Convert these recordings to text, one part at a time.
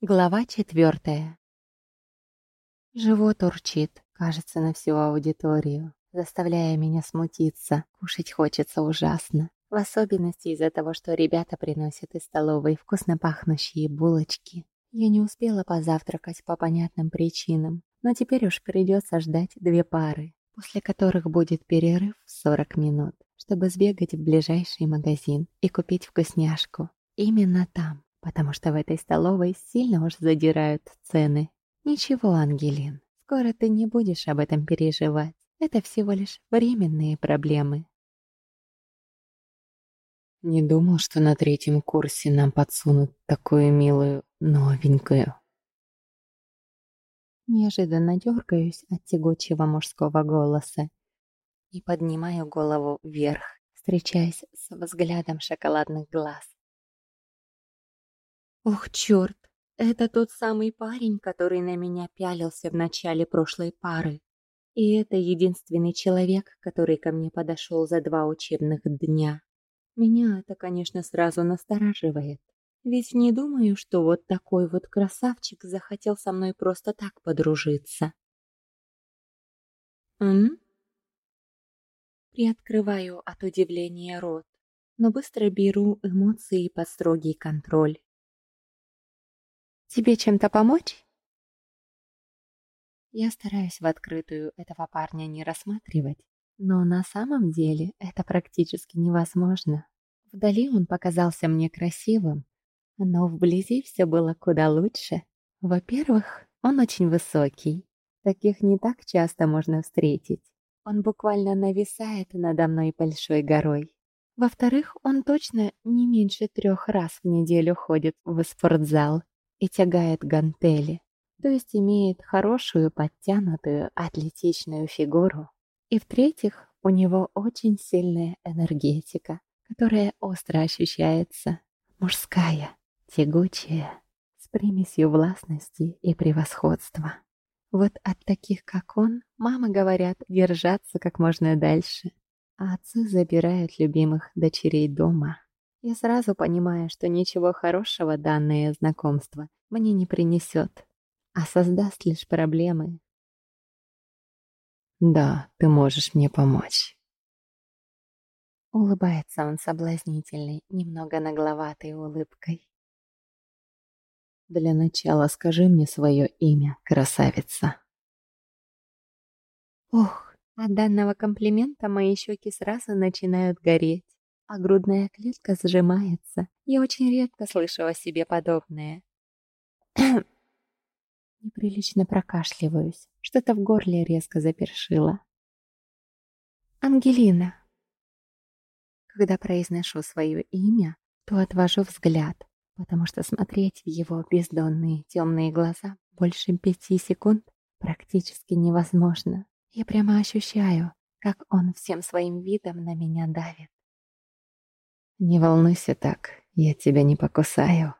Глава четвертая. Живот урчит, кажется, на всю аудиторию, заставляя меня смутиться. Кушать хочется ужасно. В особенности из-за того, что ребята приносят из столовой вкусно пахнущие булочки. Я не успела позавтракать по понятным причинам, но теперь уж придется ждать две пары, после которых будет перерыв в 40 минут, чтобы сбегать в ближайший магазин и купить вкусняшку. Именно там, потому что в этой столовой сильно уж задирают цены. Ничего, Ангелин, скоро ты не будешь об этом переживать. Это всего лишь временные проблемы. Не думал, что на третьем курсе нам подсунут такую милую новенькую. Неожиданно дергаюсь от тягучего мужского голоса и поднимаю голову вверх, встречаясь с взглядом шоколадных глаз. Ох, черт! Это тот самый парень, который на меня пялился в начале прошлой пары. И это единственный человек, который ко мне подошел за два учебных дня. Меня это, конечно, сразу настораживает. Ведь не думаю, что вот такой вот красавчик захотел со мной просто так подружиться. М? Приоткрываю от удивления рот, но быстро беру эмоции под строгий контроль. Тебе чем-то помочь?» Я стараюсь в открытую этого парня не рассматривать, но на самом деле это практически невозможно. Вдали он показался мне красивым, но вблизи все было куда лучше. Во-первых, он очень высокий. Таких не так часто можно встретить. Он буквально нависает надо мной большой горой. Во-вторых, он точно не меньше трех раз в неделю ходит в спортзал и тягает гантели, то есть имеет хорошую, подтянутую, атлетичную фигуру. И в-третьих, у него очень сильная энергетика, которая остро ощущается. Мужская, тягучая, с примесью властности и превосходства. Вот от таких, как он, мамы говорят держаться как можно дальше, а отцы забирают любимых дочерей дома. Я сразу понимаю, что ничего хорошего данное знакомство мне не принесет, а создаст лишь проблемы. «Да, ты можешь мне помочь». Улыбается он соблазнительной, немного нагловатой улыбкой. «Для начала скажи мне свое имя, красавица». Ох, от данного комплимента мои щеки сразу начинают гореть а грудная клетка сжимается. Я очень редко слышу о себе подобное. Неприлично прокашливаюсь. Что-то в горле резко запершило. Ангелина. Когда произношу свое имя, то отвожу взгляд, потому что смотреть в его бездонные темные глаза больше пяти секунд практически невозможно. Я прямо ощущаю, как он всем своим видом на меня давит. «Не волнуйся так, я тебя не покусаю».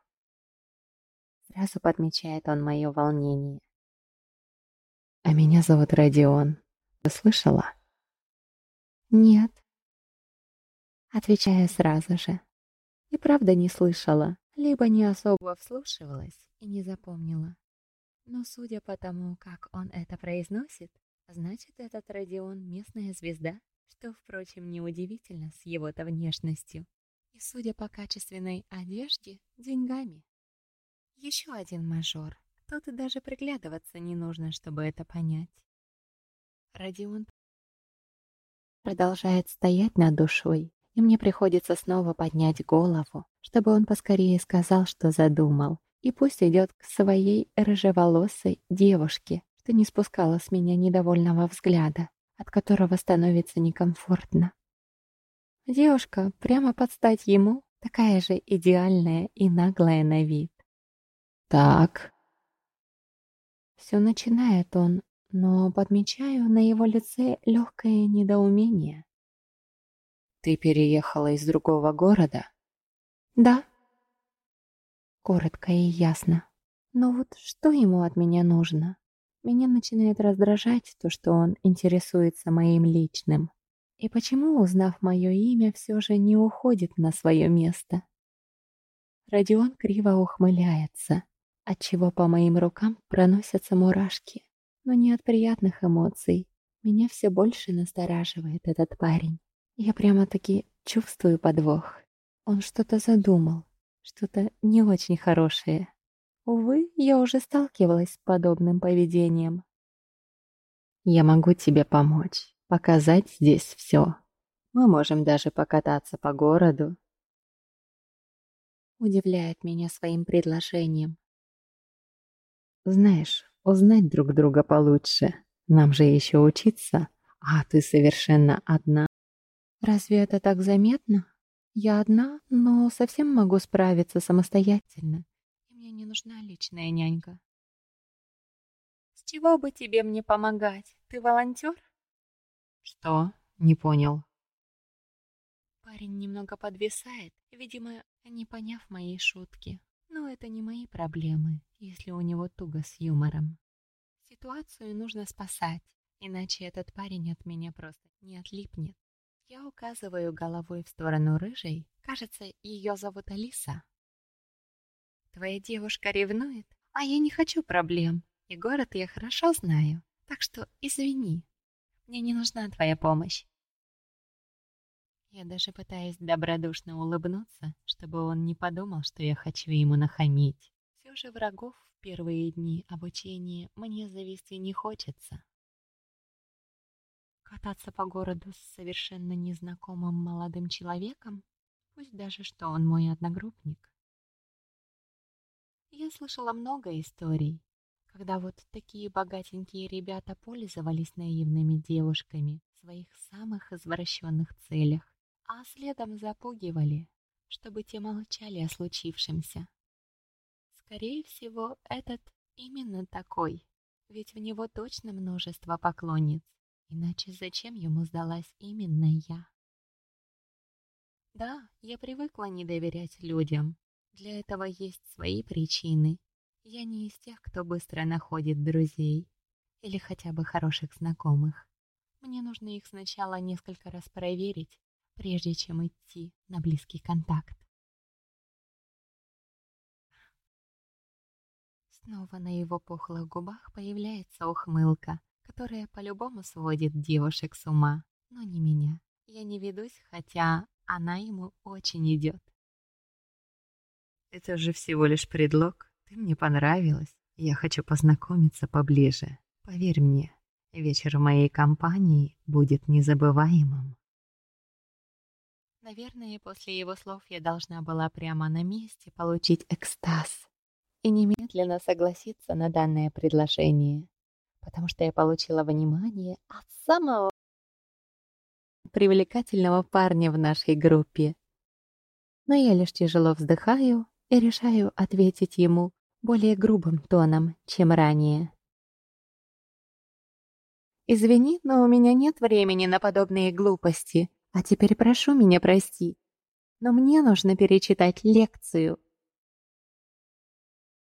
Сразу подмечает он мое волнение. «А меня зовут Родион. Ты слышала?» «Нет». Отвечаю сразу же. И правда не слышала, либо не особо вслушивалась и не запомнила. Но судя по тому, как он это произносит, значит, этот Родион местная звезда, что, впрочем, неудивительно с его-то внешностью. И, судя по качественной одежде, деньгами. Еще один мажор. Тут даже приглядываться не нужно, чтобы это понять. Родион продолжает стоять над душой, и мне приходится снова поднять голову, чтобы он поскорее сказал, что задумал, и пусть идет к своей рыжеволосой девушке, что не спускала с меня недовольного взгляда, от которого становится некомфортно. Девушка, прямо под стать ему, такая же идеальная и наглая на вид. «Так...» Все начинает он, но подмечаю на его лице легкое недоумение. «Ты переехала из другого города?» «Да». Коротко и ясно. Но вот что ему от меня нужно? Меня начинает раздражать то, что он интересуется моим личным. И почему, узнав мое имя, все же не уходит на свое место? Родион криво ухмыляется, отчего по моим рукам проносятся мурашки. Но не от приятных эмоций. Меня все больше настораживает этот парень. Я прямо-таки чувствую подвох. Он что-то задумал, что-то не очень хорошее. Увы, я уже сталкивалась с подобным поведением. Я могу тебе помочь, показать здесь все. Мы можем даже покататься по городу. Удивляет меня своим предложением. Знаешь, узнать друг друга получше. Нам же еще учиться, а ты совершенно одна. Разве это так заметно? Я одна, но совсем могу справиться самостоятельно. И мне не нужна личная нянька. С чего бы тебе мне помогать? Ты волонтер? Что? Не понял. Парень немного подвисает, видимо, не поняв моей шутки. Но это не мои проблемы, если у него туго с юмором. Ситуацию нужно спасать, иначе этот парень от меня просто не отлипнет. Я указываю головой в сторону рыжей. Кажется, ее зовут Алиса. Твоя девушка ревнует, а я не хочу проблем. И город я хорошо знаю, так что извини. Мне не нужна твоя помощь. Я даже пытаюсь добродушно улыбнуться, чтобы он не подумал, что я хочу ему нахамить. Все же врагов в первые дни обучения мне завести не хочется. Кататься по городу с совершенно незнакомым молодым человеком, пусть даже что он мой одногруппник. Я слышала много историй, когда вот такие богатенькие ребята пользовались наивными девушками в своих самых извращенных целях, а следом запугивали, чтобы те молчали о случившемся. Скорее всего, этот именно такой, ведь в него точно множество поклонниц. Иначе зачем ему сдалась именно я? Да, я привыкла не доверять людям. Для этого есть свои причины. Я не из тех, кто быстро находит друзей или хотя бы хороших знакомых. Мне нужно их сначала несколько раз проверить, прежде чем идти на близкий контакт. Снова на его пухлых губах появляется ухмылка, которая по-любому сводит девушек с ума, но не меня. Я не ведусь, хотя она ему очень идет. Это же всего лишь предлог. Ты мне понравилась. Я хочу познакомиться поближе. Поверь мне, вечер в моей компании будет незабываемым. Наверное, после его слов я должна была прямо на месте получить экстаз и немедленно согласиться на данное предложение потому что я получила внимание от самого привлекательного парня в нашей группе. Но я лишь тяжело вздыхаю и решаю ответить ему более грубым тоном, чем ранее. «Извини, но у меня нет времени на подобные глупости, а теперь прошу меня простить. Но мне нужно перечитать лекцию